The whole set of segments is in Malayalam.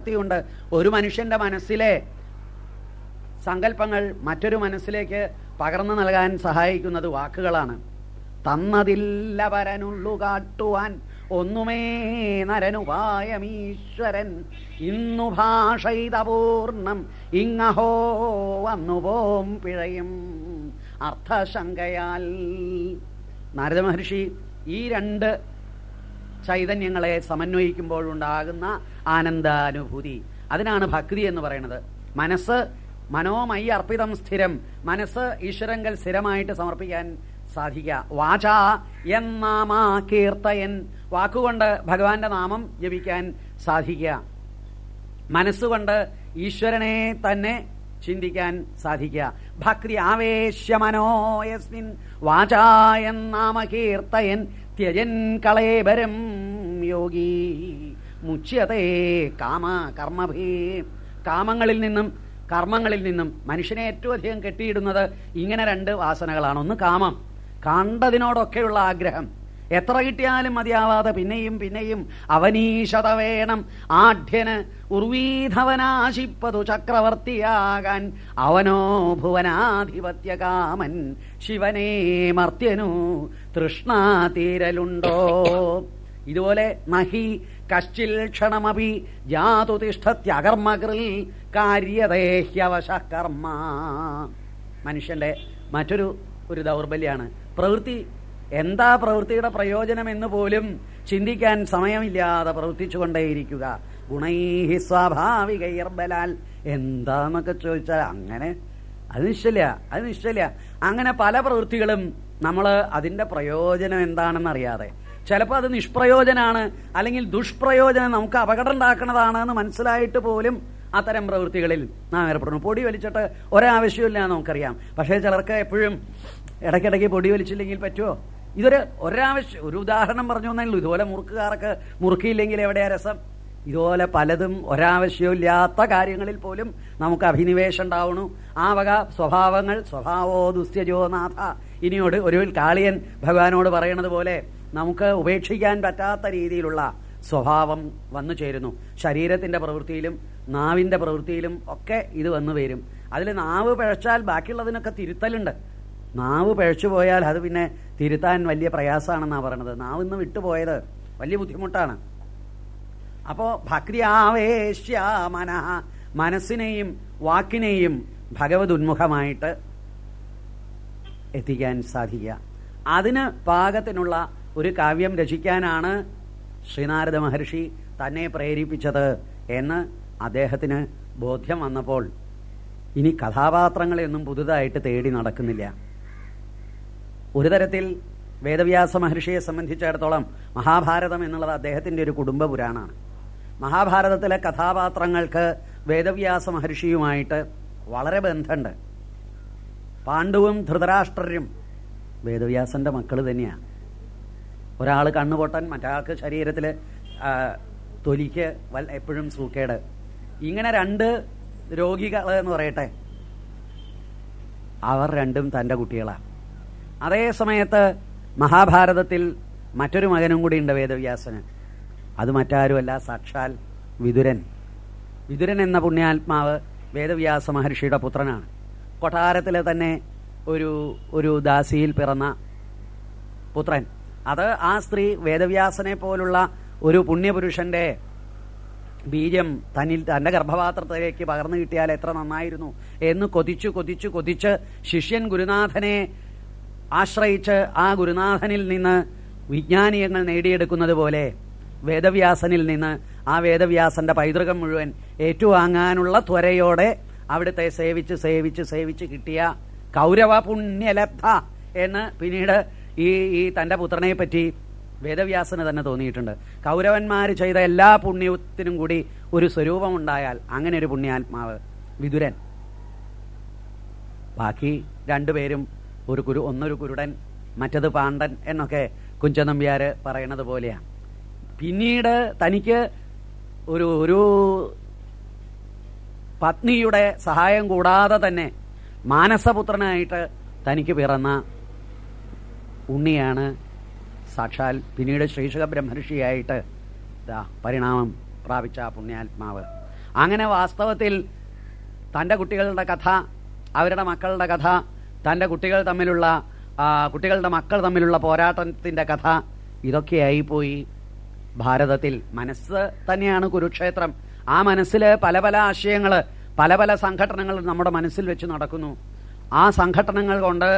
ശക്തിയുണ്ട്. ഒരു മനുഷ്യന്റെ മനസ്സിലെ സങ്കല്പങ്ങൾ മറ്റൊരു മനസ്സിലേക്ക് പകർന്നു നൽകാൻ സഹായിക്കുന്നത് വാക്കുകളാണ്. തന്നതില്ല പരനുള്ളു കാട്ടുവാൻ ഒന്നുമേ നരനുപായമീശ്വരൻ. ഇന്നു ഭാഷയിതപൂർണം ഇങ്ങഹോ വന്നു പോം പിഴയും അർത്ഥശങ്കയാൽ. നാരദ മഹർഷി ഈ രണ്ട് ചൈതന്യങ്ങളെ സമന്വയിക്കുമ്പോഴുണ്ടാകുന്ന ആനന്ദാനുഭൂതി. അതിനാണ് ഭക്തി എന്ന് പറയുന്നത്. മനസ്സ് മനോമയി അർപ്പിതം സ്ഥിരം. മനസ്സ് ഈശ്വരങ്കൽ സ്ഥിരമായിട്ട് സമർപ്പിക്കാൻ സാധിക്കുക. വാച എന്നാമാ കീർത്തയൻ. വാക്കുകൊണ്ട് ഭഗവാന്റെ നാമം ജപിക്കാൻ സാധിക്കുക. മനസ്സുകൊണ്ട് ഈശ്വരനെ തന്നെ ചിന്തിക്കാൻ സാധിക്കുക. ഭക്തി ആവേശ്യമനോയസ്മിൻ. വാചായൻ നാമകീർത്തയൻ ത്യജൻ കളേബരം യോഗി. മുച്യതേ കാമ കർമ്മഭീ. കാമങ്ങളിൽ നിന്നും കർമ്മങ്ങളിൽ നിന്നും മനുഷ്യനെ ഏറ്റവും അധികം കെട്ടിയിടുന്നത് ഇങ്ങനെ രണ്ട് വാസനകളാണ്. ഒന്ന് കാമം. കണ്ടതിനോടൊക്കെയുള്ള ആഗ്രഹം. എത്ര കിട്ടിയാലും മതിയാവാതെ പിന്നെയും പിന്നെയും അവനീശത വേണം. ആഢ്യന് ഉർവീധവനാശിപ്പതു ചക്രവർത്തിയാകാൻ അവനോ ഭുവനാധിപത്യകാമൻ ശിവനേ മർത്യനു തൃഷ്ണാതീരലുണ്ടോ? ഇതുപോലെ നഹി കശ്ചിൽ ക്ഷണമപി ജാതു തിഷ്ഠത്യകർമ്മകൃൽ കാര്യദേഹ്യവശ കർമ്മ മനുഷ്യന്റെ മറ്റൊരു ഒരു ദൗർബല്യമാണ് പ്രവൃത്തി എന്താ പ്രവൃത്തിയുടെ പ്രയോജനം എന്ന് പോലും ചിന്തിക്കാൻ സമയമില്ലാതെ പ്രവർത്തിച്ചുകൊണ്ടേയിരിക്കുക. ഗുണൈഹി സ്വാഭാവിക സ്വാഭാവികൈർബലാൽ. എന്താന്നൊക്കെ ചോദിച്ചാൽ അങ്ങനെ അത് നിശ്ചല അത് നിശ്ചല അങ്ങനെ പല പ്രവൃത്തികളും നമ്മൾ അതിന്റെ പ്രയോജനം എന്താണെന്ന് അറിയാതെ ചിലപ്പോൾ അത് നിഷ്പ്രയോജനാണ് അല്ലെങ്കിൽ ദുഷ്പ്രയോജനം നമുക്ക് അപകടം ഉണ്ടാക്കുന്നതാണ് എന്ന് മനസ്സിലായിട്ട് പോലും അത്തരം പ്രവൃത്തികളിൽ നാം ഏർപ്പെടുന്നു. പൊടി വലിച്ചിട്ട് ഒരാവശ്യമില്ല നമുക്കറിയാം. പക്ഷേ ചിലർക്ക് എപ്പോഴും ഇടയ്ക്കിടയ്ക്ക് പൊടി വലിച്ചില്ലെങ്കിൽ പറ്റുമോ? ഇതൊരു ഒരാവശ്യം. ഒരു ഉദാഹരണം പറഞ്ഞു എന്നേ ഇതുപോലെ മുറുക്കുകാർക്ക് മുറുക്കിയില്ലെങ്കിൽ എവിടെയാ രസം? ഇതുപോലെ പലതും ഒരാവശ്യമില്ലാത്ത കാര്യങ്ങളിൽ പോലും നമുക്ക് അഭിനിവേശം ഉണ്ടാവണു ആ വക സ്വഭാവങ്ങൾ സ്വഭാവോ ദുസ്ത്യജോ നാഥ ഇനിയോട് ഒരു കാളിയൻ ഭഗവാനോട് പറയണത് പോലെ നമുക്ക് ഉപേക്ഷിക്കാൻ പറ്റാത്ത രീതിയിലുള്ള സ്വഭാവം വന്നു ചേരുന്നു. ശരീരത്തിന്റെ പ്രവൃത്തിയിലും നാവിന്റെ പ്രവൃത്തിയിലും ഒക്കെ ഇത് വന്നു വരും അതിൽ നാവ് പിഴച്ചാൽ ബാക്കിയുള്ളതിനൊക്കെ തിരുത്തലുണ്ട്. നാവ് പിഴച്ചു പോയാൽ അത് പിന്നെ തിരുത്താൻ വലിയ പ്രയാസമാണെന്നാണ് പറയണത്. നാവ് ഇന്ന് വിട്ടുപോയത് വലിയ ബുദ്ധിമുട്ടാണ്. അപ്പോ ഭക്തി ആവേശ്യ മനഃ മനസ്സിനെയും വാക്കിനെയും ഭഗവത് ഉന്മുഖമായിട്ട് എത്തിക്കാൻ സാധിക്കുക. അതിന് പാകത്തിനുള്ള ഒരു കാവ്യം രചിക്കാനാണ് ശ്രീനാരദ മഹർഷി തന്നെ പ്രേരിപ്പിച്ചത് എന്ന് അദ്ദേഹത്തിന് ബോധ്യം വന്നപ്പോൾ ഇനി കഥാപാത്രങ്ങളെയൊന്നും പുതുതായിട്ട് തേടി നടക്കുന്നില്ല. ഒരു തരത്തിൽ വേദവ്യാസ മഹർഷിയെ സംബന്ധിച്ചിടത്തോളം മഹാഭാരതം എന്നുള്ളത് അദ്ദേഹത്തിന്റെ ഒരു കുടുംബ പുരാണാണ്. മഹാഭാരതത്തിലെ കഥാപാത്രങ്ങൾക്ക് വേദവ്യാസ മഹർഷിയുമായിട്ട് വളരെ ബന്ധമുണ്ട്. പാണ്ഡുവും ധൃതരാഷ്ട്രരും. വേദവ്യാസന്റെ മക്കൾ തന്നെയാണ് ഒരാൾ കണ്ണുപൊട്ടൻ മറ്റാൾക്ക് ശരീരത്തിൽ തൊലിക്ക് വൽ എപ്പോഴും സൂക്കേട്. ഇങ്ങനെ രണ്ട് രോഗികൾ എന്ന് പറയട്ടെ. അവർ രണ്ടും തന്റെ കുട്ടികളാണ് അതേ സമയത്ത് മഹാഭാരതത്തിൽ മറ്റൊരു മകനും കൂടി ഉണ്ട് വേദവ്യാസന്. അത് മറ്റാരുമല്ല സാക്ഷാൽ വിതുരൻ വിതുരൻ എന്ന പുണ്യാത്മാവ് വേദവ്യാസ മഹർഷിയുടെ പുത്രനാണ്. കൊട്ടാരത്തിലെ തന്നെ ഒരു ഒരു ദാസിയിൽ പിറന്ന പുത്രൻ. അത് ആ സ്ത്രീ വേദവ്യാസനെ പോലുള്ള ഒരു പുണ്യപുരുഷന്റെ ബീജം തന്നിൽ തന്റെ ഗർഭപാത്രത്തിലേക്ക് പകർന്നു കിട്ടിയാൽ എത്ര നന്നായിരുന്നു എന്ന് കൊതിച്ചു കൊതിച്ചു കൊതിച്ച് ശിഷ്യൻ ഗുരുനാഥനെ ആശ്രയിച്ച് ആ ഗുരുനാഥനിൽ നിന്ന് വിജ്ഞാനീയങ്ങൾ നേടിയെടുക്കുന്നത് പോലെ വേദവ്യാസനിൽ നിന്ന് ആ വേദവ്യാസന്റെ പൈതൃകം മുഴുവൻ ഏറ്റുവാങ്ങാനുള്ള ത്വരയോടെ അവിടുത്തെ സേവിച്ച് സേവിച്ച് സേവിച്ച് കിട്ടിയ കൗരവ പുണ്യലബ്ധ എന്ന് പിന്നീട് ഈ ഈ തന്റെ പുത്രനെ പറ്റി വേദവ്യാസന് തന്നെ തോന്നിയിട്ടുണ്ട്. കൗരവന്മാർ ചെയ്ത എല്ലാ പുണ്യത്തിനും കൂടി ഒരു സ്വരൂപമുണ്ടായാൽ അങ്ങനെ ഒരു പുണ്യാത്മാവ് വിതുരൻ ബാക്കി രണ്ടുപേരും ഒരു കുരു ഒന്നൊരു കുരുടൻ മറ്റത് പാണ്ഡൻ എന്നൊക്കെ കുഞ്ചനമ്പ്യാര് പറയണത് പോലെയാണ് പിന്നീട് തനിക്ക് ഒരു ഒരു പത്നിയുടെ സഹായം കൂടാതെ തന്നെ മാനസപുത്രനായിട്ട് തനിക്ക് പിറന്ന ഉണ്ണിയാണ്. സാക്ഷാൽ പിന്നീട് ശ്രീശുഖ ബ്രഹ്മർഷിയായിട്ട് പരിണാമം പ്രാപിച്ച പുണ്യാത്മാവ്. അങ്ങനെ വാസ്തവത്തിൽ തന്റെ കുട്ടികളുടെ കഥ അവരുടെ മക്കളുടെ കഥ തന്റെ കുട്ടികൾ തമ്മിലുള്ള കുട്ടികളുടെ മക്കൾ തമ്മിലുള്ള പോരാട്ടത്തിന്റെ കഥ ഇതൊക്കെയായി പോയി. ഭാരതത്തിൽ മനസ്സ് തന്നെയാണ് കുരുക്ഷേത്രം. ആ മനസ്സിൽ പല പല ആശയങ്ങൾ പല പല സംഘടനകൾ നമ്മുടെ മനസ്സിൽ വെച്ച് നടക്കുന്നു. ആ സംഘടനകൾ കൊണ്ട്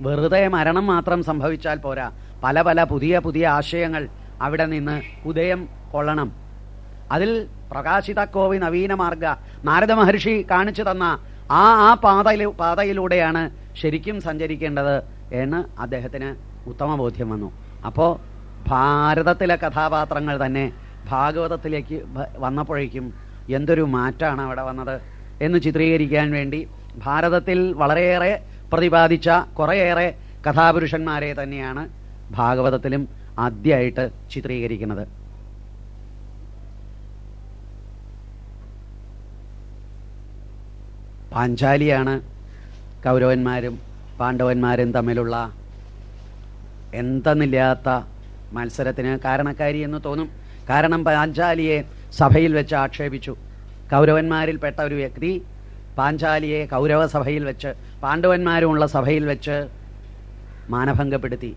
വെറുതെ മരണം മാത്രം സംഭവിച്ചാൽ പോരാ. പല പല പുതിയ പുതിയ ആശയങ്ങൾ അവിടെ നിന്ന് ഉദയം കൊള്ളണം. അതിൽ പ്രകാശിത കോവി നവീന മാർഗ നാരദ മഹർഷി കാണിച്ചു തന്ന ആ ആ പാതയിൽ പാതയിലൂടെയാണ് ശരിക്കും സഞ്ചരിക്കേണ്ടത് എന്ന് അദ്ദേഹത്തിന് ഉത്തമ ബോധ്യം വന്നു. അപ്പോൾ ഭാരതത്തിലെ കഥാപാത്രങ്ങൾ തന്നെ ഭാഗവതത്തിലേക്ക് വന്നപ്പോഴേക്കും എന്തൊരു മാറ്റാണ് അവിടെ വന്നത് എന്ന് ചിത്രീകരിക്കാൻ വേണ്ടി ഭാരതത്തിൽ വളരെയേറെ പ്രതിപാദിച്ച കുറേയേറെ കഥാപുരുഷന്മാരെ തന്നെയാണ് ഭാഗവതത്തിലും ആദ്യമായിട്ട് ചിത്രീകരിക്കുന്നത്. പാഞ്ചാലിയാണ് കൗരവന്മാരും പാണ്ഡവന്മാരും തമ്മിലുള്ള എന്തെന്നില്ലാത്ത മത്സരത്തിന് കാരണക്കാരി എന്ന് തോന്നും. കാരണം പാഞ്ചാലിയെ സഭയിൽ വെച്ച് ആക്ഷേപിച്ചു. കൗരവന്മാരിൽപ്പെട്ട ഒരു വ്യക്തി പാഞ്ചാലിയെ കൗരവ സഭയിൽ വെച്ച് പാണ്ഡവന്മാരുമുള്ള സഭയിൽ വെച്ച് മാനഭംഗപ്പെടുത്തി.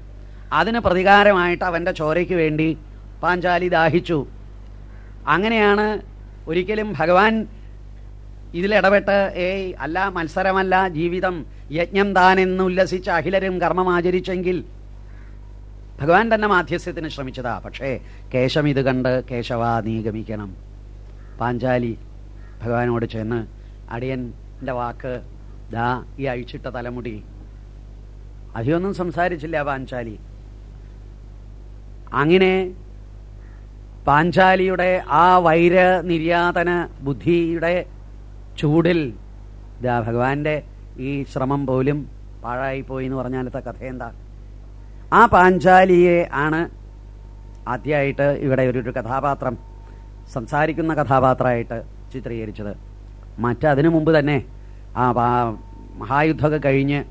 അതിന് പ്രതികാരമായിട്ട് അവന്റെ ചോരയ്ക്ക് വേണ്ടി പാഞ്ചാലി ദാഹിച്ചു. അങ്ങനെയാണ് ഒരിക്കലും ഭഗവാൻ ഇതിലിടപെട്ട് ഏയ് അല്ല മത്സരമല്ല ജീവിതം യജ്ഞം താനെന്ന് ഉല്ലസിച്ച് അഖിലരും കർമ്മമാചരിച്ചെങ്കിൽ ഭഗവാൻ തന്നെ മാധ്യസ്ഥ്യത്തിന് ശ്രമിച്ചതാ. പക്ഷേ കേശം ഇത് കണ്ട് കേശവ നീ ഗമിക്കണം പാഞ്ചാലി ഭഗവാനോട് ചെന്ന് അടിയന്റെ വാക്ക് ദാ ഈ അഴിച്ചിട്ട തലമുടി. അധികമൊന്നും സംസാരിച്ചില്ല പാഞ്ചാലി. അങ്ങനെ പാഞ്ചാലിയുടെ ആ വൈര നിര്യാതന ബുദ്ധിയുടെ ചൂടിൽ ഇതാ ഭഗവാന്റെ ഈ ശ്രമം പോലും പാഴായിപ്പോയി എന്ന് പറഞ്ഞാലത്തെ കഥ എന്താ ആ പാഞ്ചാലിയെ ആണ് ആദ്യമായിട്ട് ഇവിടെ ഒരു കഥാപാത്രം സംസാരിക്കുന്ന കഥാപാത്രമായിട്ട് ചിത്രീകരിച്ചത്. മറ്റതിനു മുമ്പ് തന്നെ ആ മഹായുദ്ധമൊക്കെ കഴിഞ്ഞ്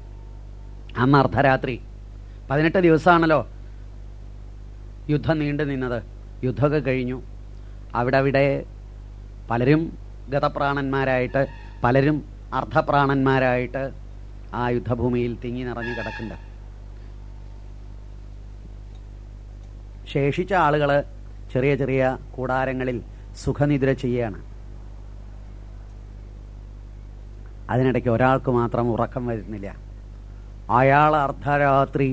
അന്ന് അർദ്ധരാത്രി പതിനെട്ട് ദിവസമാണല്ലോ യുദ്ധം നീണ്ടു നിന്നത്. യുദ്ധമൊക്കെ കഴിഞ്ഞു. അവിടെ അവിടെ പലരും ഗതപ്രാണന്മാരായിട്ട് പലരും അർദ്ധപ്രാണന്മാരായിട്ട് ആ യുദ്ധഭൂമിയിൽ തിങ്ങി നിറഞ്ഞു കിടക്കുന്നുണ്ട്. ശേഷിച്ച ആളുകൾ ചെറിയ ചെറിയ കൂടാരങ്ങളിൽ സുഖനിദ്ര ചെയ്യാണ് അതിനിടയ്ക്ക് ഒരാൾക്ക് മാത്രം ഉറക്കം വരുന്നില്ല. അയാൾ അർദ്ധരാത്രി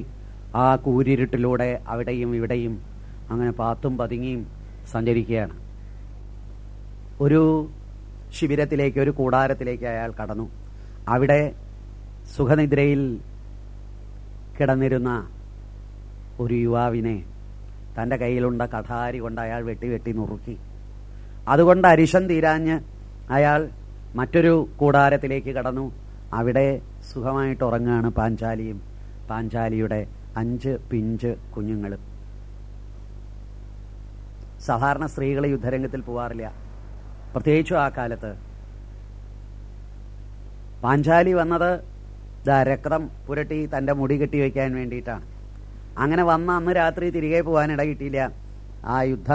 ആ കൂരിരുട്ടിലൂടെ അവിടെയും ഇവിടെയും അങ്ങനെ പാത്തും പതുങ്ങിയും സഞ്ചരിക്കുകയാണ്. ഒരു ശിബിരത്തിലേക്ക് ഒരു കൂടാരത്തിലേക്ക് അയാൾ കടന്നു. അവിടെ സുഖനിദ്രയിൽ കിടന്നിരുന്ന ഒരു യുവാവിനെ തന്റെ കയ്യിലുണ്ട കഠാരി കൊണ്ട് അയാൾ വെട്ടി വെട്ടി നുറുക്കി. അതുകൊണ്ട് അരിശം തീരാഞ്ഞ് അയാൾ മറ്റൊരു കൂടാരത്തിലേക്ക് കടന്നു. അവിടെ സുഖമായിട്ട് ഉറങ്ങുകയാണ് പാഞ്ചാലിയും. പാഞ്ചാലിയുടെ അഞ്ച് പിഞ്ച് കുഞ്ഞുങ്ങളും. സാധാരണ സ്ത്രീകൾ യുദ്ധരംഗത്തിൽ പോവാറില്ല. പ്രത്യേകിച്ചും ആ കാലത്ത്. പാഞ്ചാലി വന്നത് രക്തം പുരട്ടി തന്റെ മുടി കെട്ടി വയ്ക്കാൻ വേണ്ടിയിട്ടാണ്. അങ്ങനെ വന്ന അന്ന് രാത്രി തിരികെ പോകാൻ ഇട കിട്ടിയില്ല. ആ യുദ്ധ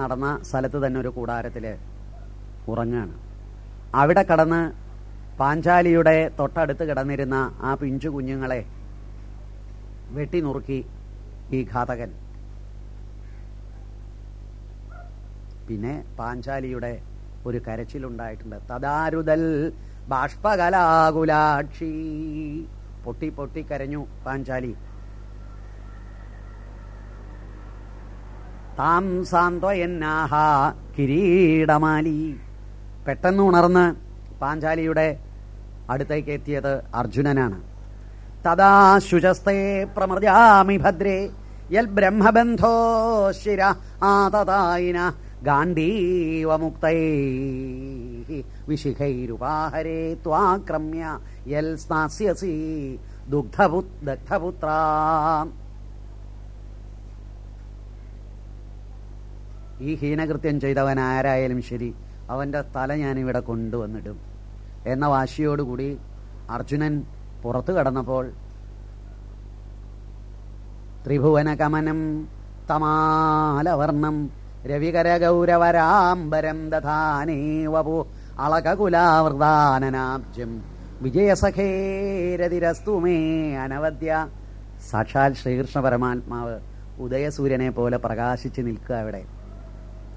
നടന്ന സ്ഥലത്ത് തന്നെ ഒരു കൂടാരത്തിൽ ഉറങ്ങാണ്. അവിടെ കടന്ന് പാഞ്ചാലിയുടെ തൊട്ടടുത്ത് കിടന്നിരുന്ന ആ പിഞ്ചു കുഞ്ഞുങ്ങളെ വെട്ടി നുറുക്കി ഈ ഘാതകൻ. പിന്നെ പാഞ്ചാലിയുടെ ഒരു കരച്ചിലുണ്ടായിട്ടുണ്ട്. തദാരുതൽ ബാഷ്പകലാകുലാക്ഷി. പൊട്ടി പൊട്ടി കരഞ്ഞു പാഞ്ചാലി. താം സാന്ത്വയന്നാഹ കിരീടമാലി. പെട്ടെന്ന് ഉണർന്ന് പാഞ്ചാലിയുടെ അടുത്തേക്ക് എത്തിയത് അർജുനനാണ്. തഥാ ശുചസ്തേ പ്രമൃജാമി ഭദ്രേ യൽ ബ്രഹ്മബന്ധോ ശിര ആതതായിന ഗാന്ധീവമുക്തൈ. വിശിഖൈരുപാഹരേ ത്വാക്രമ്യ യൽ സ്നാസ്യസി ദുഗ്ധപു ദഗ്ധപുത്രാ. ഈ ഹീനകൃത്യം ചെയ്തവൻ ആരായാലും ശരി അവന്റെ തല ഞാനിവിടെ കൊണ്ടുവന്നിടും. എന്ന വാശിയോടുകൂടി അർജുനൻ പുറത്തു കടന്നപ്പോൾ ത്രിഭുവന കമനം തമാലവർണം രവികരഗൗരവരാംബരം ദധാനേ വപു അളകകുലാവൃതാനനാബ്ജം വിജയസഖേരതിരസ്തു മേ അനവദ്യ. സാക്ഷാൽ ശ്രീകൃഷ്ണ പരമാത്മാവ് ഉദയസൂര്യനെ പോലെ പ്രകാശിച്ചു നിൽക്കുക അവിടെ.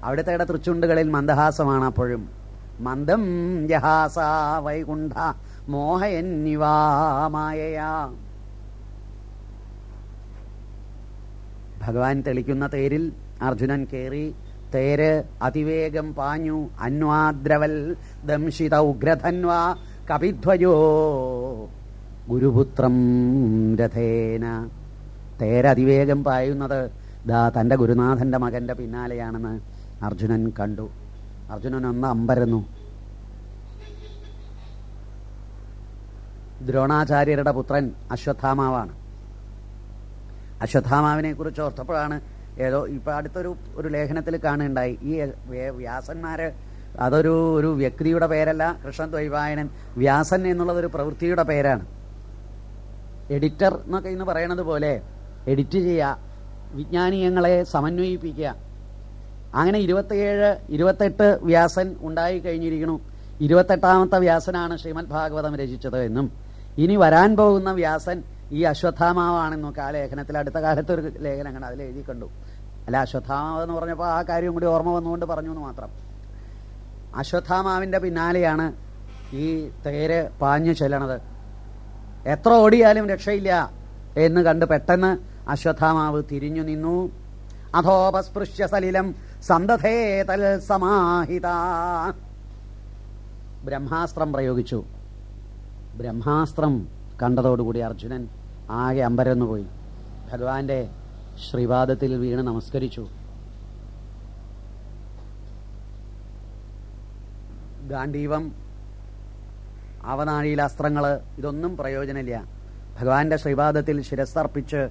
അവിടുത്തെ തൃച്ചുണ്ടുകളിൽ മന്ദഹാസമാണ് അപ്പോഴും. മന്ദം ജഹാസ വൈകുണ്ഠ മോഹയന്നിവാമായയാ ഭഗവാൻ തെളിക്കുന്ന തേരിൽ അർജുനൻ കേറി. തേര് അതിവേഗം പാഞ്ഞു. അന്വാദ്രവൽ ദംശിത ഉഗ്രധന്വ കപിധ്വജോ ഗുരുപുത്രം രഥേന. തേരതിവേഗം പായുന്നത് ദാ തന്റെ ഗുരുനാഥന്റെ മകന്റെ പിന്നാലെയാണെന്ന് അർജുനൻ കണ്ടു. അർജുനൻ ഒന്ന് അമ്പരന്നു. ദ്രോണാചാര്യരുടെ പുത്രൻ അശ്വത്ഥാമാവാണ്. അശ്വത്ഥാമാവിനെ കുറിച്ച് ഓർത്തപ്പോഴാണ് ഏതോ ഇപ്പൊ അടുത്തൊരു ഒരു ലേഖനത്തിൽ കാണുകയുണ്ടായി. ഈ വ്യ- വ്യാസന്മാര് അതൊരു ഒരു വ്യക്തിയുടെ പേരല്ല കൃഷ്ണദ്വൈപായനൻ വ്യാസൻ എന്നുള്ളത് ഒരു പ്രവൃത്തിയുടെ പേരാണ്. എഡിറ്റർ എന്നൊക്കെ ഇന്ന് പറയണത് പോലെ എഡിറ്റ് ചെയ്യുക വിജ്ഞാനീയങ്ങളെ സമന്വയിപ്പിക്കുക അങ്ങനെ ഇരുപത്തിയേഴ് ഇരുപത്തെട്ട് വ്യാസൻ ഉണ്ടായി കഴിഞ്ഞിരിക്കുന്നു. ഇരുപത്തെട്ടാമത്തെ വ്യാസനാണ് ശ്രീമദ് ഭാഗവതം രചിച്ചത് എന്നും. ഇനി വരാൻ പോകുന്ന വ്യാസൻ ഈ അശ്വത്ഥാമാവാണെന്നൊക്കെ ആ ലേഖനത്തിൽ അടുത്ത കാലത്ത് ഒരു ലേഖനം കണ്ട് അതിൽ എഴുതി കണ്ടു. അല്ല അശ്വത്ഥാമാവ് എന്ന് പറഞ്ഞപ്പോൾ ആ കാര്യം കൂടി ഓർമ്മ വന്നുകൊണ്ട് പറഞ്ഞു എന്ന് മാത്രം. അശ്വത്ഥാമാവിന്റെ പിന്നാലെയാണ് ഈ തേര് പാഞ്ഞു ചെല്ലണത്. എത്ര ഓടിയാലും രക്ഷയില്ല എന്ന് കണ്ട് പെട്ടെന്ന് അശ്വത്ഥാമാവ് തിരിഞ്ഞു നിന്നു. അധോപസ്പൃശ്യ സലിലം സന്തധേ തൽ സമാഹിത. ബ്രഹ്മാസ്ത്രം പ്രയോഗിച്ചു. ബ്രഹ്മാസ്ത്രം കണ്ടതോടുകൂടി അർജുനൻ ആകെ അമ്പരന്നു പോയി ഭഗവാന്റെ ശ്രീവാദത്തിൽ വീണ് നമസ്കരിച്ചു. ഗാന്ധീവം അവനാഴിയിൽ അസ്ത്രങ്ങൾ ഇതൊന്നും പ്രയോജനമില്ല. ഭഗവാന്റെ ശ്രീപാദത്തിൽ ശിരസ്സർപ്പിച്ച്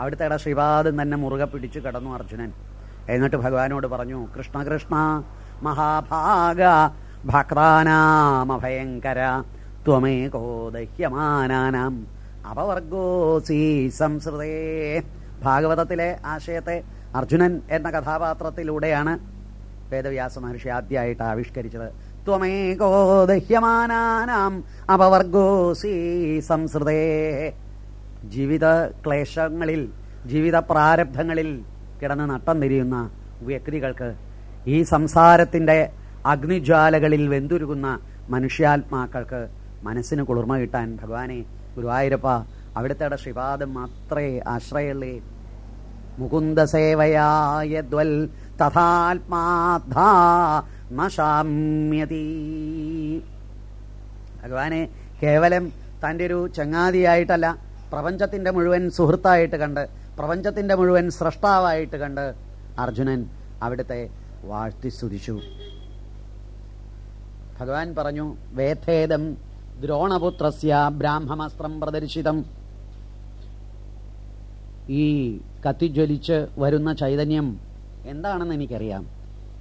അവിടുത്തെ ശ്രീപാദം തന്നെ മുറുകെ പിടിച്ചു കടന്നു അർജുനൻ. എന്നിട്ട് ഭഗവാനോട് പറഞ്ഞു കൃഷ്ണ കൃഷ്ണ മഹാഭാഗ ഭക്താനാമഭയങ്കര ത്വമേ ദഹ്യമാനാനാം അപവർഗോസി സംസൃതേ ഭാഗവതത്തിലെ ആശയത്തെ അർജുനൻ എന്ന കഥാപാത്രത്തിലൂടെയാണ് വേദവ്യാസ മഹർഷി ആദ്യമായിട്ട് ആവിഷ്കരിച്ചത്. ത്വമേ ദഹ്യമാനാനാം അപവർഗോസി സംസൃതേ ജീവിത ക്ലേശങ്ങളിൽ ജീവിത പ്രാരബ്ധങ്ങളിൽ കിടന്ന് നട്ടം തിരിയുന്ന വ്യക്തികൾക്ക് ഈ സംസാരത്തിന്റെ അഗ്നിജ്വാലകളിൽ വെന്തുരുകുന്ന മനുഷ്യാത്മാക്കൾക്ക് മനസ്സിന് കുളിർമ കിട്ടാൻ ഭഗവാനെ ഗുരുവായൂരപ്പ അവിടുത്തെ ശ്രീപാദം മാത്രേ ആശ്രയുള്ളേ. മുകുന്ദ സേവയായദ്വൽ തഥാത്മാധാ നശാമ്യതി. ഭഗവാനെ കേവലം തന്റെ ഒരു ചങ്ങാതിയായിട്ടല്ല പ്രപഞ്ചത്തിന്റെ മുഴുവൻ സുഹൃത്തായിട്ട് കണ്ട് പ്രപഞ്ചത്തിന്റെ മുഴുവൻ സൃഷ്ടാവായിട്ട് കണ്ട് അർജുനൻ അവിടുത്തെ വാഴ്ത്തി സ്തുതിച്ചു ഭഗവാൻ പറഞ്ഞു വേദേദം ദ്രോണപുത്രസ്യ ബ്രാഹ്മമസ്ത്രം പ്രദർശിതം. ഈ കത്തിജ്വലിച്ച് വരുന്ന ചൈതന്യം എന്താണെന്ന് എനിക്കറിയാം.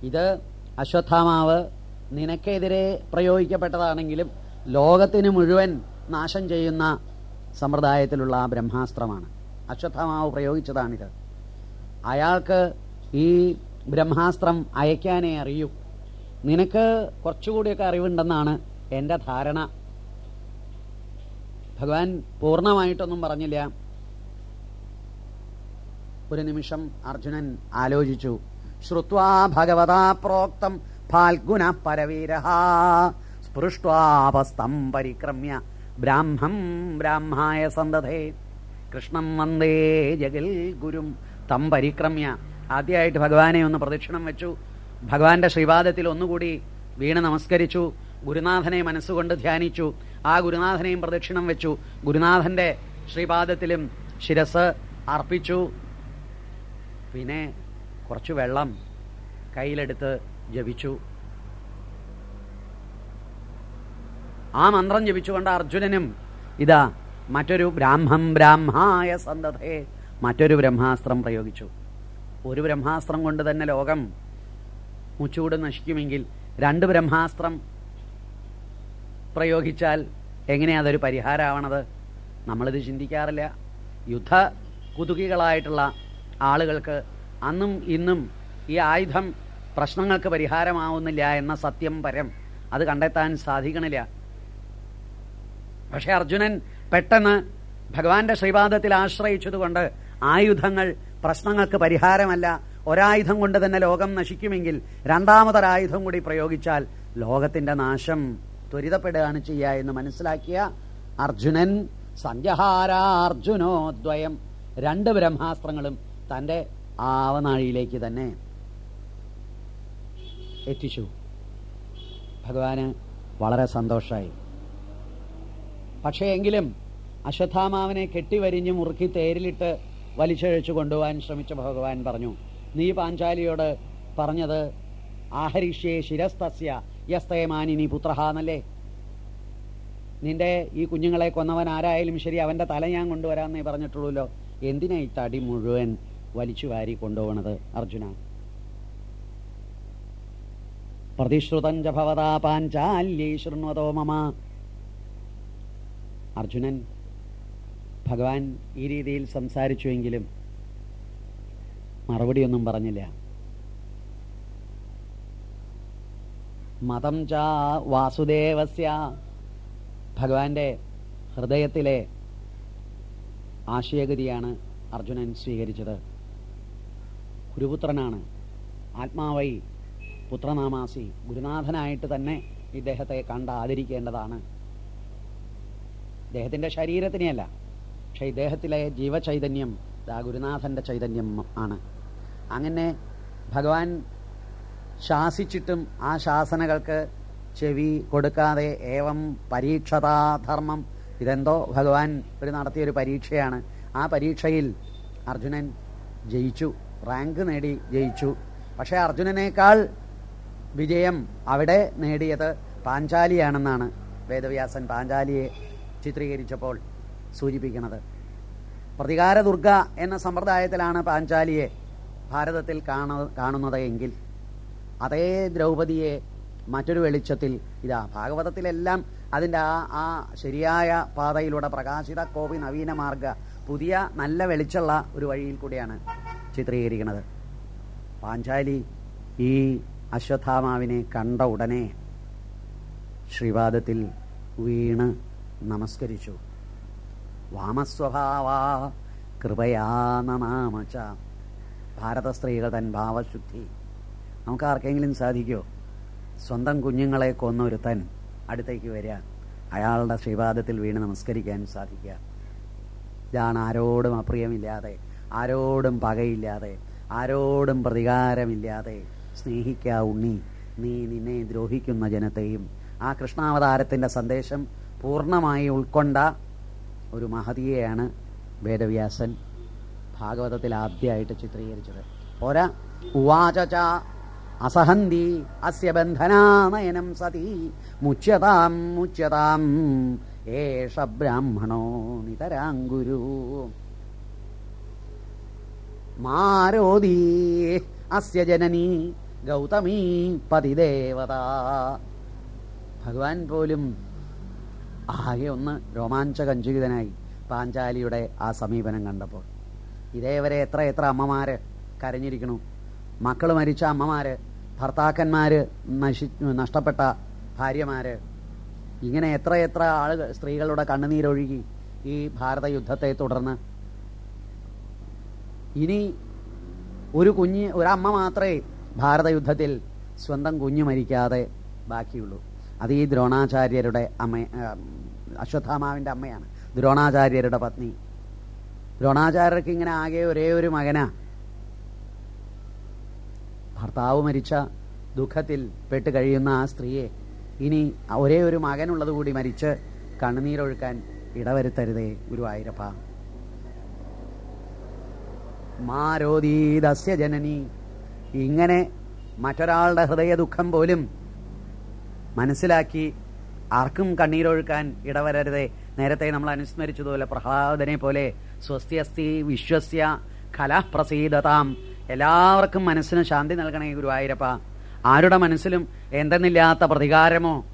ഇത് അശ്വത്ഥാമാവ് നിനക്കെതിരെ പ്രയോഗിക്കപ്പെട്ടതാണെങ്കിലും ലോകത്തിന് മുഴുവൻ നാശം ചെയ്യുന്ന സമ്പ്രദായത്തിലുള്ള ബ്രഹ്മാസ്ത്രമാണ്. അശ്വത്ഥാമാവ് പ്രയോഗിച്ചതാണിത്. അയാൾക്ക് ഈ ബ്രഹ്മാസ്ത്രം അയക്കാനേ അറിയൂ. നിനക്ക് കുറച്ചുകൂടിയൊക്കെ അറിവുണ്ടെന്നാണ് എന്റെ ധാരണ. ഭഗവാൻ പൂർണമായിട്ടൊന്നും പറഞ്ഞില്ല. ഒരു നിമിഷം അർജുനൻ ആലോചിച്ചു. ശ്രുത്വാ ഭഗവതാ പ്രോക്തം ഫാൽഗുന പരവീര സ്പൃഷ്ടാപസ്തം പരിക്രമ്യ ബ്രാഹ്മം ബ്രാഹ്മായ സന്തതേ. കൃഷ്ണം വന്ദേ ജഗൽ ഗുരും. തം പരിക്രമ്യ. ആദ്യമായിട്ട് ഭഗവാനെ ഒന്ന് പ്രദക്ഷിണം വെച്ചു. ഭഗവാന്റെ ശ്രീപാദത്തിൽ ഒന്നുകൂടി വീണ് നമസ്കരിച്ചു. ഗുരുനാഥനെ മനസ്സുകൊണ്ട് ധ്യാനിച്ചു. ആ ഗുരുനാഥനെയും പ്രദക്ഷിണം വെച്ചു. ഗുരുനാഥന്റെ ശ്രീപാദത്തിലും ശിരസ് അർപ്പിച്ചു. പിന്നെ കുറച്ച് വെള്ളം കയ്യിലെടുത്ത് ജപിച്ചു. ആ മന്ത്രം ജപിച്ചുകൊണ്ട് അർജുനനും ഇതാ മറ്റൊരു ബ്രാഹ്മം ബ്രാഹ്മായ സന്തതേ. മറ്റൊരു ബ്രഹ്മാസ്ത്രം പ്രയോഗിച്ചു. ഒരു ബ്രഹ്മാസ്ത്രം കൊണ്ട് തന്നെ ലോകം മുച്ചൂട് നശിക്കുമെങ്കിൽ രണ്ട് ബ്രഹ്മാസ്ത്രം പ്രയോഗിച്ചാൽ എങ്ങനെയാ അതൊരു പരിഹാരമാവണത് നമ്മളിത് ചിന്തിക്കാറില്ല. യുദ്ധ കുതുകികളായിട്ടുള്ള ആളുകൾക്ക് അന്നും ഇന്നും ഈ ആയുധം പ്രശ്നങ്ങൾക്ക് പരിഹാരമാവുന്നില്ല എന്ന സത്യം പരം അത് കണ്ടെത്താൻ സാധിക്കണില്ല. പക്ഷെ അർജുനൻ പെട്ടെന്ന് ഭഗവാന്റെ ശ്രീപാദത്തിൽ ആശ്രയിച്ചതുകൊണ്ട് ആയുധങ്ങൾ പ്രശ്നങ്ങൾക്ക് പരിഹാരമല്ല ഒരായുധം കൊണ്ട് തന്നെ ലോകം നശിക്കുമെങ്കിൽ രണ്ടാമതൊരായുധം കൂടി പ്രയോഗിച്ചാൽ ലോകത്തിന്റെ നാശം ത്വരിതപ്പെടുകയാണ് ചെയ്യുക എന്ന് മനസ്സിലാക്കിയ അർജുനൻ സന്ധ്യഹാരാർജുനോദ്വയം രണ്ട് ബ്രഹ്മാസ്ത്രങ്ങളും തന്റെ ആവനാഴിയിലേക്ക് തന്നെ എത്തിച്ചു. ഭഗവാന് വളരെ സന്തോഷമായി പക്ഷേ എങ്കിലും അശ്വത്ഥാമാവിനെ കെട്ടിവരിഞ്ഞ് മുറുക്കി തേരിലിട്ട് വലിച്ചഴച്ചു കൊണ്ടുപോകാൻ ശ്രമിച്ച ഭഗവാൻ പറഞ്ഞു നീ പാഞ്ചാലിയോട് പറഞ്ഞത് ആഹരിഷ്യേ ശിരസ്തസ്യ യസ്തയമാനിനി പുത്രഹ എന്നല്ലേ? നിന്റെ ഈ കുഞ്ഞുങ്ങളെ കൊന്നവൻ ആരായാലും ശരി അവന്റെ തല ഞാൻ കൊണ്ടുവരാമെന്നേ പറഞ്ഞിട്ടുള്ളൂല്ലോ. എന്തിനാ ഈ തടി മുഴുവൻ വലിച്ചു വാരി കൊണ്ടുപോകണത് അർജുന? പ്രതിശ്രുതം ഭവതാ പാഞ്ചാല്യേ ശൃണ്വതോ മമ. അർജുനൻ ഭഗവാൻ ഈ രീതിയിൽ സംസാരിച്ചുവെങ്കിലും മറുപടിയൊന്നും പറഞ്ഞില്ല. മതം ചാ വാസുദേവസ്യ ഭഗവാന്റെ ഹൃദയത്തിലെ ആശയഗതിയാണ് അർജുനൻ സ്വീകരിച്ചത്. ഗുരുപുത്രനാണ്. ആത്മാവൈ പുത്രനാമാസി. ഗുരുനാഥനായിട്ട് തന്നെ ഇദ്ദേഹത്തെ കണ്ട് ആദരിക്കേണ്ടതാണ്. ഇദ്ദേഹത്തിന്റെ ശരീരത്തിനെയല്ല പക്ഷെ ഇദ്ദേഹത്തിലെ ജീവചൈതന്യം ആ ഗുരുനാഥന്റെ ചൈതന്യം ആണ്. അങ്ങനെ ഭഗവാൻ ശാസിച്ചിട്ടും ആ ശാസനകൾക്ക് ചെവി കൊടുക്കാതെ ഏവം പരീക്ഷതാധർമ്മം ഇതെന്തോ ഭഗവാൻ ഒരു നടത്തിയൊരു പരീക്ഷയാണ്. ആ പരീക്ഷയിൽ അർജുനൻ ജയിച്ചു. റാങ്ക് നേടി ജയിച്ചു. പക്ഷേ അർജുനനേക്കാൾ വിജയം അവിടെ നേടിയത് പാഞ്ചാലിയാണെന്നാണ് വേദവ്യാസൻ പാഞ്ചാലിയെ ചിത്രീകരിച്ചപ്പോൾ സൂചിപ്പിക്കുന്നത്. പ്രതികാര ദുർഗ എന്ന സമ്പ്രദായത്തിലാണ് പാഞ്ചാലിയെ ഭാരതത്തിൽ കാണ കാണുന്നത് എങ്കിൽ അതേ ദ്രൗപതിയെ മറ്റൊരു വെളിച്ചത്തിൽ ഇതാ ഭാഗവതത്തിലെല്ലാം അതിന്റെ ആ ആ ശരിയായ പാതയിലൂടെ പ്രകാശിത കോപി നവീന മാർഗ പുതിയ നല്ല വെളിച്ചുള്ള ഒരു വഴിയിൽ കൂടിയാണ് ചിത്രീകരിക്കുന്നത്. പാഞ്ചാലി ഈ അശ്വത്ഥാമാവിനെ കണ്ട ഉടനെ ശ്രീവാദത്തിൽ വീണ് നമസ്കരിച്ചു. വാമസ്വഭാവ കൃപയാ നമാമച്ച ഭാരത സ്ത്രീകൾ തൻ ഭാവശുദ്ധി. നമുക്ക് ആർക്കെങ്കിലും സാധിക്കുമോ സ്വന്തം കുഞ്ഞുങ്ങളെ കൊന്നൊരുത്തൻ അടുത്തേക്ക് വരിക. അയാളുടെ ശ്രീപാദത്തിൽ വീണ് നമസ്കരിക്കാൻ സാധിക്കുക. ഇതാണ് ആരോടും അപ്രിയമില്ലാതെ ആരോടും പകയില്ലാതെ ആരോടും പ്രതികാരമില്ലാതെ സ്നേഹിക്കാ ഉണ്ണി. നീ നിന്നെ ദ്രോഹിക്കുന്ന ജനത്തെയും ആ കൃഷ്ണാവതാരത്തിന്റെ സന്ദേശം പൂർണമായി ഉൾക്കൊണ്ട ഒരു മഹതിയെയാണ് വേദവ്യാസൻ ഭാഗവതത്തിൽ ആദ്യമായിട്ട് ചിത്രീകരിച്ചത്. പോരാ. ഉവാച അസഹന്തി. അസ്യ ബന്ധനാനയനം സതി. മുച്യതാം മുച്യതാം. ഏഷ ബ്രാഹ്മണോ നിതരാങ്കുരു മാരോദീ. അസ്യ ജനനി. ഗൗതമീ പതിദേവത. ഭഗവാൻ പോലും ആകെ ഒന്ന് രോമാഞ്ചകഞ്ചുകിതനായി പാഞ്ചാലിയുടെ ആ സമീപനം കണ്ടപ്പോൾ. ഇതേവരെ എത്ര എത്ര അമ്മമാര് കരഞ്ഞിരിക്കണു. മക്കൾ മരിച്ച അമ്മമാര് ഭർത്താക്കന്മാര് നശി നഷ്ടപ്പെട്ട ഭാര്യമാര്. ഇങ്ങനെ എത്ര എത്ര ആളുകൾ സ്ത്രീകളുടെ കണ്ണുനീരൊഴുകി ഈ ഭാരത യുദ്ധത്തെ തുടർന്ന്. ഇനി ഒരു കുഞ്ഞ് ഒരമ്മ മാത്രമേ ഭാരത യുദ്ധത്തിൽ സ്വന്തം കുഞ്ഞു മരിക്കാതെ ബാക്കിയുള്ളൂ. അത് ഈ ദ്രോണാചാര്യരുടെ അമ്മ അശ്വത്ഥാമാവിന്റെ അമ്മയാണ്. ദ്രോണാചാര്യരുടെ പത്നി. ദ്രോണാചാര്യർക്ക് ഇങ്ങനെ ആകെ ഒരേ ഒരു മകനാ. ഭർത്താവ് മരിച്ച ദുഃഖത്തിൽ പെട്ട് കഴിയുന്ന ആ സ്ത്രീയെ ഇനി ഒരേ ഒരു മകനുള്ളത് കൂടി മരിച്ച് കണ്ണുനീരൊഴുക്കാൻ ഇടവരുത്തരുതേ ഗുരുവായൂരപ്പ. മാരോദീദസ്യ ജനനി. ഇങ്ങനെ മറ്റൊരാളുടെ ഹൃദയ ദുഃഖം പോലും മനസ്സിലാക്കി ആർക്കും കണ്ണീരൊഴുക്കാൻ ഇടവരരുതേ. നേരത്തെ നമ്മൾ അനുസ്മരിച്ചതുപോലെ പ്രഹ്ലാദനെ പോലെ സ്വസ്ത്യസ്തി വിശ്വസ്യ കലാപ്രസീതതാം എല്ലാവർക്കും മനസ്സിന് ശാന്തി നൽകണേ ഗുരുവായൂരപ്പ. ആരുടെ മനസ്സിലും എന്തെന്നില്ലാത്ത പ്രതികാരമോ?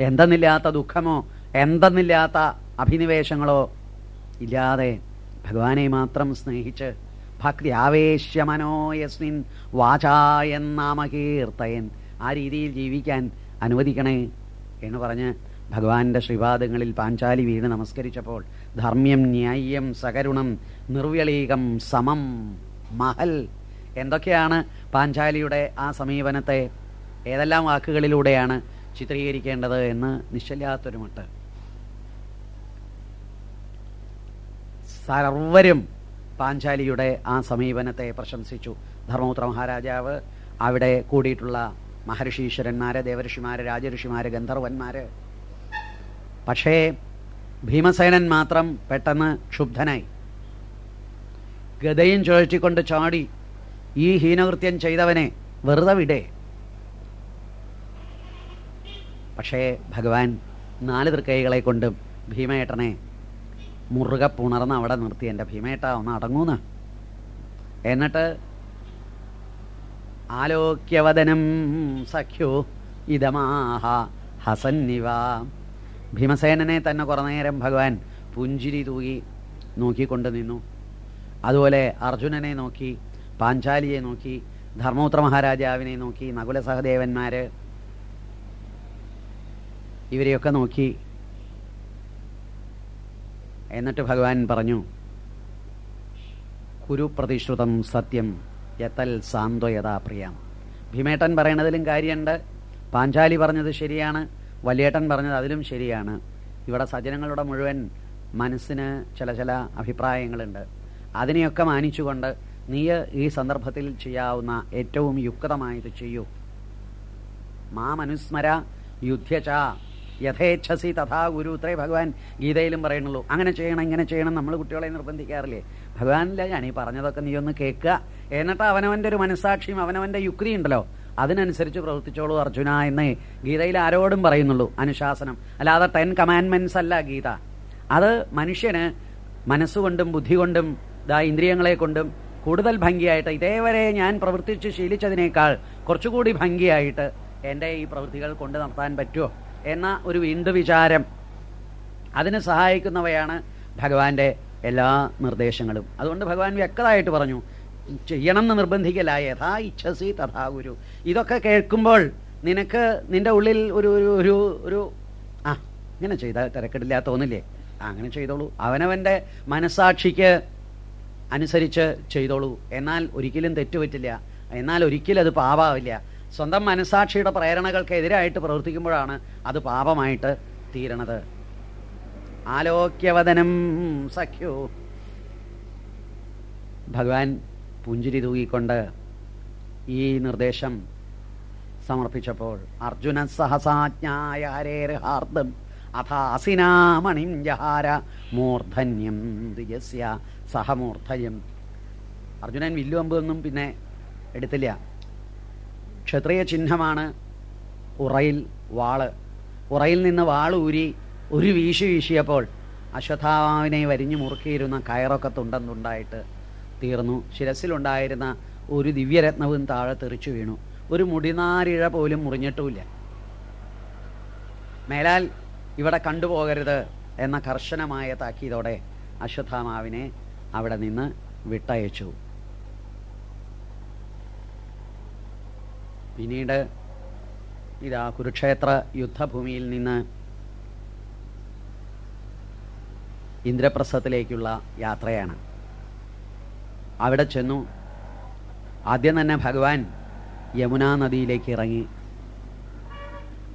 എന്തെന്നില്ലാത്ത ദുഃഖമോ? എന്തെന്നില്ലാത്ത അഭിനിവേശങ്ങളോ? ഇല്ലാതെ ഭഗവാനെ മാത്രം സ്നേഹിച്ച് ഭക്തി ആവേശ്യമനോയസ്മിൻ വാചായൻ നാമകീർത്തയൻ. ആ രീതിയിൽ ജീവിക്കാൻ അനുവദിക്കണേ എന്ന് പറഞ്ഞ് ഭഗവാന്റെ ശ്രീപാദങ്ങളിൽ പാഞ്ചാലി വീണ് നമസ്കരിച്ചപ്പോൾ ധർമ്മ്യം ന്യായം സകരുണം നിർവ്യളീകം സമം മഹൽ. എന്തൊക്കെയാണ് പാഞ്ചാലിയുടെ ആ സമീപനത്തെ? ഏതെല്ലാം വാക്കുകളിലൂടെയാണ് ചിത്രീകരിക്കേണ്ടത് എന്ന് നിശ്ചല്ലാത്തൊരു മട്ട്. സർവരും പാഞ്ചാലിയുടെ ആ സമീപനത്തെ പ്രശംസിച്ചു. ധർമ്മപുത്ര മഹാരാജാവ് അവിടെ കൂടിയിട്ടുള്ള മഹർഷീശ്വരന്മാര് ദേവഋഷിമാര് രാജഋഷിമാര് ഗന്ധർവന്മാര്. പക്ഷേ ഭീമസേനൻ മാത്രം പെട്ടെന്ന് ക്ഷുബ്ധനായി. ഗതയും ചുഴറ്റിക്കൊണ്ട് ചാടി ഈ ഹീനകൃത്യം ചെയ്തവനെ വെറുതെ വിടേ. പക്ഷേ ഭഗവാൻ നാല് തൃക്കൈകളെ കൊണ്ട് ഭീമേട്ടനെ മുറുകെ പുണർന്ന് അവിടെ നിർത്തി. എന്റെ ഭീമേട്ട ഒന്ന് അടങ്ങൂന്ന്. എന്നിട്ട് ആലോക്യവദനം സഖ്യോ ഇതമാഹ ഹസന്നിവ. ഭീമസേനനെ തന്നെ കുറേ നേരം ഭഗവാൻ പുഞ്ചിരി തൂകി നോക്കിക്കൊണ്ട് നിന്നു. അതുപോലെ അർജുനനെ നോക്കി പാഞ്ചാലിയെ നോക്കി ധർമ്മപുത്ര മഹാരാജാവിനെ നോക്കി നകുല സഹദേവന്മാർ ഇവരെയൊക്കെ നോക്കി. എന്നിട്ട് ഭഗവാൻ പറഞ്ഞു കുരുപ്രതിശ്രുതം സത്യം യത്തൽ സാന്ത്വയതാ പ്രിയം. ഭീമേട്ടൻ പറയണതിലും കാര്യമുണ്ട് പാഞ്ചാലി പറഞ്ഞത് ശരിയാണ്. വലിയേട്ടൻ പറഞ്ഞത് അതിലും ശരിയാണ്. ഇവിടെ സജനങ്ങളുടെ മുഴുവൻ മനസ്സിന് ചില ചില അഭിപ്രായങ്ങളുണ്ട്. അതിനെയൊക്കെ മാനിച്ചുകൊണ്ട് നീ ഈ സന്ദർഭത്തിൽ ചെയ്യാവുന്ന ഏറ്റവും യുക്തമായത് ചെയ്യൂ. മാമനുസ്മര യുദ്ധ്യച യഥേച്ഛസി തഥാ ഗുരു ഇത്രേ ഭഗവാൻ ഗീതയിലും പറയണുള്ളൂ അങ്ങനെ ചെയ്യണം ഇങ്ങനെ ചെയ്യണം നമ്മൾ കുട്ടികളെ നിർബന്ധിക്കാറില്ലേ? ഭഗവാനില്ല ഞാൻ ഈ പറഞ്ഞതൊക്കെ നീ ഒന്ന് കേൾക്കുക. എന്നിട്ട് അവനവന്റെ ഒരു മനസാക്ഷിയും അവനവന്റെ യുക്തി ഉണ്ടല്ലോ. അതിനനുസരിച്ച് പ്രവർത്തിച്ചോളൂ അർജുന എന്ന് ഗീതയിൽ ആരോടും പറയുന്നുള്ളൂ അനുശാസനം. അല്ലാതെ ടെൻ കമാൻഡ്മെന്റ്സ് അല്ല ഗീത. അത് മനുഷ്യന് മനസ്സുകൊണ്ടും ബുദ്ധി കൊണ്ടും ദാ ഇന്ദ്രിയങ്ങളെ കൊണ്ടും കൂടുതൽ ഭംഗിയായിട്ട് ഇതേവരെ ഞാൻ പ്രവർത്തിച്ച് ശീലിച്ചതിനേക്കാൾ കുറച്ചുകൂടി ഭംഗിയായിട്ട് എന്റെ ഈ പ്രവൃത്തികൾ കൊണ്ടു നടത്താൻ പറ്റുമോ? എന്ന ഒരു വിചാരം അതിന് സഹായിക്കുന്നവയാണ് ഭഗവാന്റെ എല്ലാ നിർദ്ദേശങ്ങളും. അതുകൊണ്ട് ഭഗവാൻ വ്യക്തമായിട്ട് പറഞ്ഞു ചെയ്യണം എന്ന് നിർബന്ധിക്കല യഥാ ഇച്ഛസി തഥാ ഗുരു. ഇതൊക്കെ കേൾക്കുമ്പോൾ നിനക്ക് നിന്റെ ഉള്ളിൽ ഒരു ഒരു ഒരു ഒരു ആ ഇങ്ങനെ ചെയ്താൽ തിരക്കിടില്ല തോന്നില്ലേ? അങ്ങനെ ചെയ്തോളൂ. അവനവന്റെ മനസാക്ഷിക്ക് അനുസരിച്ച് ചെയ്തോളൂ. എന്നാൽ ഒരിക്കലും തെറ്റുപറ്റില്ല. എന്നാൽ ഒരിക്കലും അത് പാപമാവില്ല സ്വന്തം മനസാക്ഷിയുടെ പ്രേരണകൾക്ക് എതിരായിട്ട് പ്രവർത്തിക്കുമ്പോഴാണ് അത് പാപമായിട്ട് തീരണത്. ആലോക്യവദനം സഖ്യോ. ഭഗവാൻ പുഞ്ചിരി തൂകിക്കൊണ്ട് ഈ നിർദ്ദേശം സമർപ്പിച്ചപ്പോൾ അർജുന സഹസാജ്ഞായ ജഹാര മൂർധന്യം ദ്വിജസ്യ സഹമൂർധയം. അർജുനൻ വില്ലുവമ്പൊന്നും പിന്നെ എടുത്തില്ല. ക്ഷത്രിയ ചിഹ്നമാണ് ഉറയിൽ വാൾ. ഉറയിൽ നിന്ന് വാൾ ഊരി ഒരു വീശി വീശിയപ്പോൾ അശ്വത്ഥാമാവിനെ വരിഞ്ഞു മുറുക്കിയിരുന്ന കയറൊക്കെ തുണ്ടെന്നുണ്ടായിട്ട് തീർന്നു. ശിരസിലുണ്ടായിരുന്ന ഒരു ദിവ്യരത്നവും താഴെ തെറിച്ചു വീണു. ഒരു മുടിനാരിഴ പോലും മുറിഞ്ഞിട്ടുമില്ല. മേലാൽ ഇവിടെ കണ്ടുപോകരുത് എന്ന കർശനമായ താക്കീതോടെ അശ്വത്ഥാമാവിനെ അവിടെ നിന്ന് വിട്ടയച്ചു. പിന്നീട് ഇതാ കുരുക്ഷേത്ര യുദ്ധഭൂമിയിൽ നിന്ന് ഇന്ദ്രപ്രസ്ഥത്തിലേക്കുള്ള യാത്രയാണ്. അവിടെ ചെന്നു. ആദ്യം തന്നെ ഭഗവാൻ യമുനാ നദിയിലേക്ക് ഇറങ്ങി.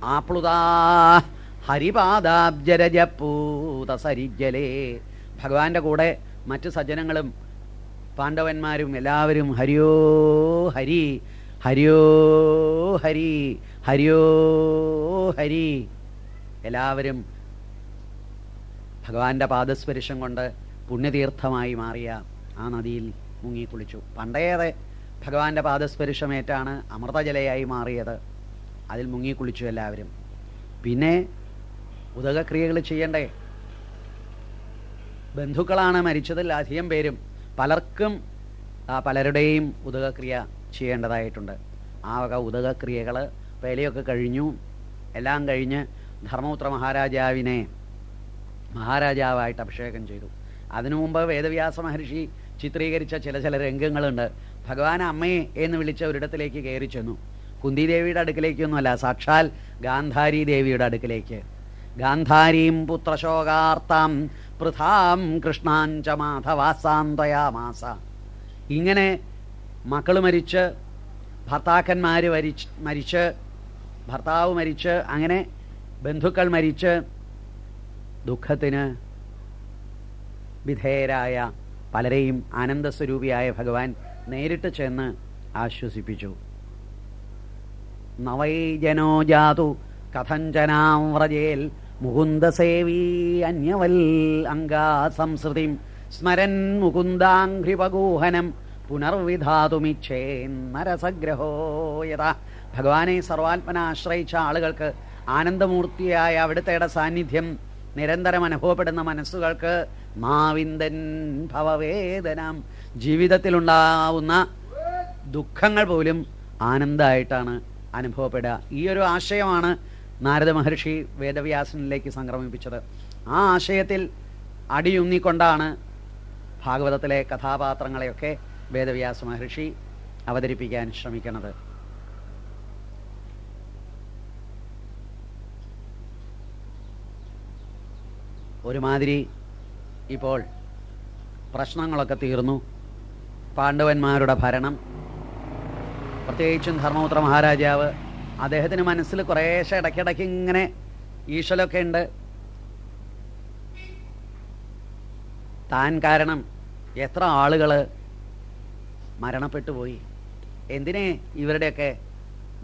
ആപ്ലുതാ ഹരിപാദാബ്ജരജപൂത സരിജലേ ഭഗവാന്റെ കൂടെ മറ്റു സജ്ജനങ്ങളും പാണ്ഡവന്മാരും എല്ലാവരും ഹരിയോ ഹരി ഹരിയോ ഹരി ഹരിയോ ഹരി. എല്ലാവരും ഭഗവാന്റെ പാദസ്പർശം കൊണ്ട് പുണ്യതീർത്ഥമായി മാറിയ ആ നദിയിൽ മുങ്ങി കുളിച്ചു. പണ്ടേറെ ഭഗവാന്റെ പാദസ്പർശമേറ്റാണ് അമൃതജലയായി മാറിയത്. അതിൽ മുങ്ങി കുളിച്ചു എല്ലാവരും. പിന്നെ ഉദകക്രിയകൾ ചെയ്യണ്ടേ? ബന്ധുക്കളാണ് മരിച്ചതിൽ അധികം പേരും പലർക്കും പലരുടെയും ഉദകക്രിയ ചെയ്യേണ്ടതായിട്ടുണ്ട്. ആ വക ഉദകക്രിയകൾ വേലയൊക്കെ കഴിഞ്ഞു. എല്ലാം കഴിഞ്ഞ് ധർമ്മപുത്ര മഹാരാജാവിനെ മഹാരാജാവായിട്ട് അഭിഷേകം ചെയ്തു. അതിനു മുമ്പ് വേദവ്യാസ മഹർഷി ചിത്രീകരിച്ച ചില ചില രംഗങ്ങളുണ്ട്. ഭഗവാൻ അമ്മയെ എന്ന് വിളിച്ച ഒരിടത്തിലേക്ക് കയറി ചെന്നു. കുന്തിദേവിയുടെ അടുക്കിലേക്കൊന്നുമല്ല സാക്ഷാൽ ഗാന്ധാരി ദേവിയുടെ അടുക്കിലേക്ക്. ഗാന്ധാരീം പുത്രശോകാർത്താം പൃഥാം കൃഷ്ണാഞ്ച മാധവാസാന്തയാമാസ. ഇങ്ങനെ മക്കൾ മരിച്ച് ഭർത്താക്കന്മാർ മരിച്ച് മരിച്ച് ഭർത്താവ് മരിച്ച് അങ്ങനെ ബന്ധുക്കൾ മരിച്ച് ദുഃഖത്തിന് വിധേയരായ പലരെയും ആനന്ദസ്വരൂപിയായ ഭഗവാൻ നേരിട്ട് ചെന്ന് ആശ്വസിപ്പിച്ചു. നവൈജനോ ജാതു കഥഞ്ചനാം വ്രജേൽ മുകുന്ദസേവീ അന്യവൽ അംഗാ സംസൃതിം സ്മരൻ മുകുന്ദാഘ്രിപഗൂഹനം പുനർവിധാതുമിച്ഛേന്നരസഗ്രഹോ യഥാ. ഭഗവാനെ സർവാത്മന ആശ്രയിച്ച ആളുകൾക്ക് ആനന്ദമൂർത്തിയായ അവിടുത്തെ സാന്നിധ്യം നിരന്തരം അനുഭവപ്പെടുന്ന മനസ്സുകൾക്ക് മാവിന്ദൻ ഭവവേദനം. ജീവിതത്തിലുണ്ടാവുന്ന ദുഃഖങ്ങൾ പോലും ആനന്ദമായിട്ടാണ് അനുഭവപ്പെടുക. ഈ ഒരു ആശയമാണ് നാരദ മഹർഷി വേദവ്യാസനിലേക്ക് സംക്രമിപ്പിച്ചത്. ആ ആശയത്തിൽ അടിയുന്നിക്കൊണ്ടാണ് ഭാഗവതത്തിലെ കഥാപാത്രങ്ങളെയൊക്കെ വേദവ്യാസ മഹർഷി അവതരിപ്പിക്കാൻ ശ്രമിക്കുന്നത് ഒരുമാതിരി ഇപ്പോൾ പ്രശ്നങ്ങളൊക്കെ തീർന്നു. പാണ്ഡവന്മാരുടെ ഭരണം പ്രത്യേകിച്ചും ധർമ്മപുത്ര മഹാരാജാവ് അദ്ദേഹത്തിന് മനസ്സിൽ കുറേശ്ശെ ഇടയ്ക്കിടയ്ക്ക് ഇങ്ങനെ ഈശ്വലൊക്കെ ഉണ്ട്. താൻ കാരണം എത്ര ആളുകൾ മരണപ്പെട്ടു പോയി. എന്തിനെ ഇവരുടെയൊക്കെ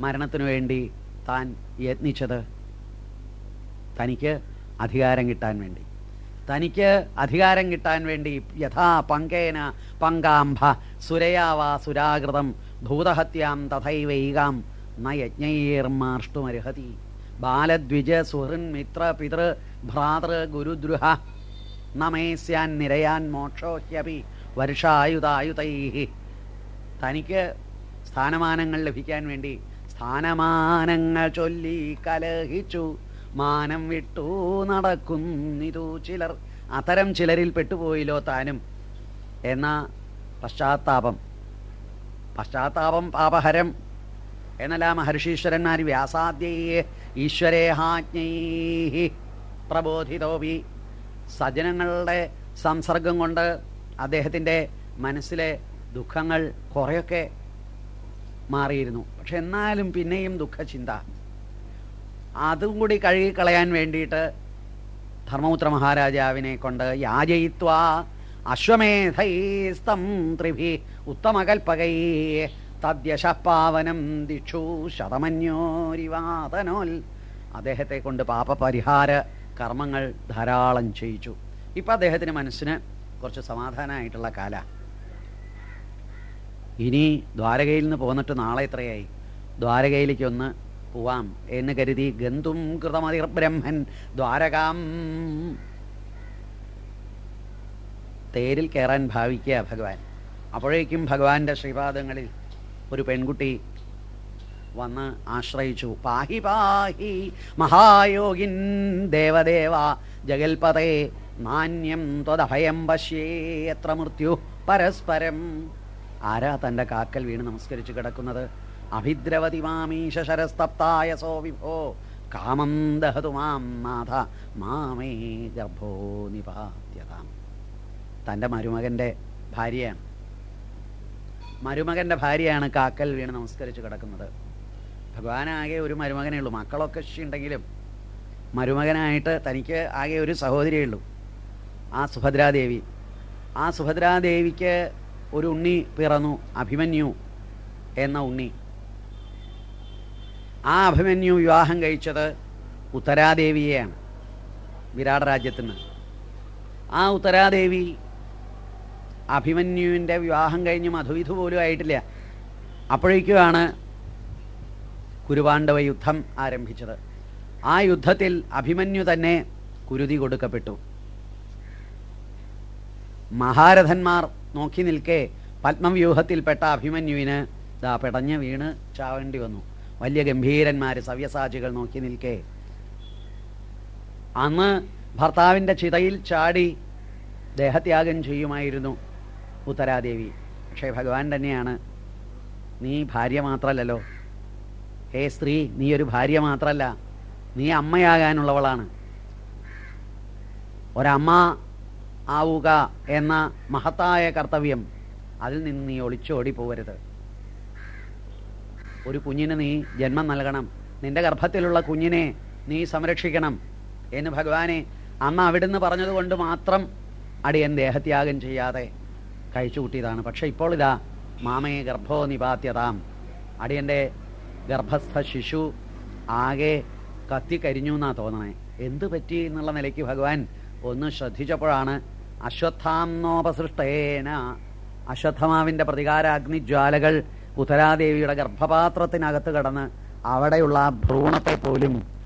മരണത്തിനു വേണ്ടി താൻ യത്നിച്ചത്? തനിക്ക് അധികാരം കിട്ടാൻ വേണ്ടി. തനിക്ക് അധികാരം കിട്ടാൻ വേണ്ടി യഥാ പങ്കേന പങ്കാംഭ സുരയാവാ സുരാകൃതം ഭൂതഹത്യാം തഥൈവൈകാം ന യജ്ഞൈർമാർഷ്ടുമർഹതി. ബാലദ്വിജ സുഹൃൻ മിത്ര പിതൃ ഭ്രാതൃ ഗുരുദ്രുഹ നമേസ്യാൻ നിരയാൻ മോക്ഷോഹ്യപി വർഷായുധായുധൈ. തനിക്ക് സ്ഥാനമാനങ്ങൾ ലഭിക്കാൻ വേണ്ടി സ്ഥാനമാനങ്ങൾ ചൊല്ലി കലഹിച്ചു. മാനം വിട്ടു നടക്കുന്നിതു ചിലർ. അത്തരം ചിലരിൽ പെട്ടുപോയില്ലോ താനും. എന്ന പശ്ചാത്താപം. പശ്ചാത്താപം പാപഹരം. എന്നല്ല മഹർഷീശ്വരന്മാർ വ്യാസാദ്യേ ഈശ്വരേഹാജ്ഞൈ പ്രബോധിതോപി. സജ്ജനങ്ങളുടെ സംസർഗം കൊണ്ട് അദ്ദേഹത്തിന്റെ മനസ്സിലെ ദുഃഖങ്ങൾ കുറേയൊക്കെ മാറിയിരുന്നു. പക്ഷെ എന്നാലും പിന്നെയും ദുഃഖചിന്ത. അതും കൂടി കഴുകിക്കളയാൻ വേണ്ടിയിട്ട് ധർമ്മപുത്ര മഹാരാജാവിനെ കൊണ്ട് യാചയിത്വ അശ്വമേധൈസ്തം ത്രിഭി ഉത്തമകൽപ്പകൈ തദ്യശപാവനം ദിക്ഷു ശതമന്യോരിവാതനോൽ. അദ്ദേഹത്തെ കൊണ്ട് പാപപരിഹാര കർമ്മങ്ങൾ ധാരാളം ചെയ്യിച്ചു. ഇപ്പം അദ്ദേഹത്തിന് മനസ്സിന് കുറച്ച് സമാധാനമായിട്ടുള്ള കാല. ഇനി ദ്വാരകയിൽ നിന്ന് പോന്നിട്ട് നാളെ എത്രയായി? ദ്വാരകയിലേക്ക് ഒന്ന് പോവാം എന്ന് കരുതി ഗന്ധും കൃതമതിർ ബ്രഹ്മൻ ദ്വാരകാം. തേരിൽ കയറാൻ ഭാവിക്കുക ഭഗവാൻ. അപ്പോഴേക്കും ഭഗവാന്റെ ശ്രീപാദങ്ങളിൽ ഒരു പെൺകുട്ടി വന്ന് ആശ്രയിച്ചു. പാഹി പാഹി മഹായോഗിൻ ദേവദേവ ജഗൽപതേ നാണ്യം ത്വദഭയം പശ്യേ എത്ര മൃത്യു പരസ്പരം. ആരാ തന്റെ കാക്കൽ വീണ് നമസ്കരിച്ച് കിടക്കുന്നത്? അഭിദ്രവതി മാമീശ ശരസ്തപ്തായ സോ വിഭോ. കാമം ദഹതു മാം നാഥ. മാമേ ഗർഭോ നിപാത്യതാം. തന്റെ മരുമകന്റെ ഭാര്യയാണ്. മരുമകന്റെ ഭാര്യയാണ് കാക്കൽ വീണ് നമസ്കരിച്ച് കിടക്കുന്നത്. ഭഗവാനാകെ ഒരു മരുമകനേ ഉള്ളൂ. മക്കളൊക്കെ ഉണ്ടെങ്കിലും മരുമകനായിട്ട് തനിക്ക് ആകെ ഒരു സഹോദരിയേ ഉള്ളൂ. ആ സുഭദ്രാദേവി. ആ സുഭദ്രാദേവിക്ക് ഒരു ഉണ്ണി പിറന്നു അഭിമന്യു എന്ന ഉണ്ണി. ആ അഭിമന്യു വിവാഹം കഴിച്ചത് ഉത്തരാദേവിയെയാണ് വിരാട് രാജ്യത്തിന് ആ ഉത്തരാദേവി അഭിമന്യുവിന്റെ വിവാഹം കഴിഞ്ഞ് മധുവിധു പോലും ആയിട്ടില്ല. അപ്പോഴേക്കുമാണ് കുരുപാണ്ഡവ യുദ്ധം ആരംഭിച്ചത്. ആ യുദ്ധത്തിൽ അഭിമന്യു തന്നെ കുരുതി കൊടുക്കപ്പെട്ടു. മഹാരഥന്മാർ നോക്കി നിൽക്കേ. പത്മവ്യൂഹത്തിൽപ്പെട്ട അഭിമന്യുവിന് ദാ പെടഞ്ഞ് വീണ് ചാവേണ്ടി വന്നു. വലിയ ഗംഭീരന്മാർ സവ്യസാചികൾ നോക്കി നിൽക്കേ. അന്ന് ഭർത്താവിന്റെ ചിതയിൽ ചാടി ദേഹത്യാഗം ചെയ്യുമായിരുന്നു ഉത്തരാദേവി. പക്ഷേ ഭഗവാൻ തന്നെയാണ്. നീ ഭാര്യ മാത്രല്ലല്ലോ. ഹേ സ്ത്രീ നീ ഒരു ഭാര്യ മാത്രമല്ല നീ അമ്മയാകാനുള്ളവളാണ്. ഒരമ്മ ആവുക എന്ന മഹത്തായ കർത്തവ്യം അതിൽ നിന്ന് നീ ഒളിച്ചോടി പോകരുത് ഒരു കുഞ്ഞിന് നീ ജന്മം നൽകണം. നിന്റെ ഗർഭത്തിലുള്ള കുഞ്ഞിനെ നീ സംരക്ഷിക്കണം എന്ന് ഭഗവാനെ അമ്മ അവിടുന്ന് പറഞ്ഞതുകൊണ്ട് മാത്രം അടിയൻ ദേഹത്യാഗം ചെയ്യാതെ കഴിച്ചു കൂട്ടിയതാണ്. പക്ഷെ ഇപ്പോൾ ഇതാ മാമയെ ഗർഭോ നിപാത്യതാം. അടിയന്റെ ഗർഭസ്ഥ ശിശു ആകെ കത്തിക്കരിഞ്ഞു എന്നാ തോന്നണേ. എന്ത് പറ്റി എന്നുള്ള നിലയ്ക്ക് ഭഗവാൻ ഒന്ന് ശ്രദ്ധിച്ചപ്പോഴാണ് അശ്വത്ഥാംനോപസൃഷ്ടേന അശ്വത്ഥമാവിന്റെ പ്രതികാരാഗ്നിജ്വാലകൾ ഉത്തരാദേവിയുടെ ഗർഭപാത്രത്തിനകത്ത് കടന്ന് അവിടെയുള്ള ഭ്രൂണത്തെ പോലും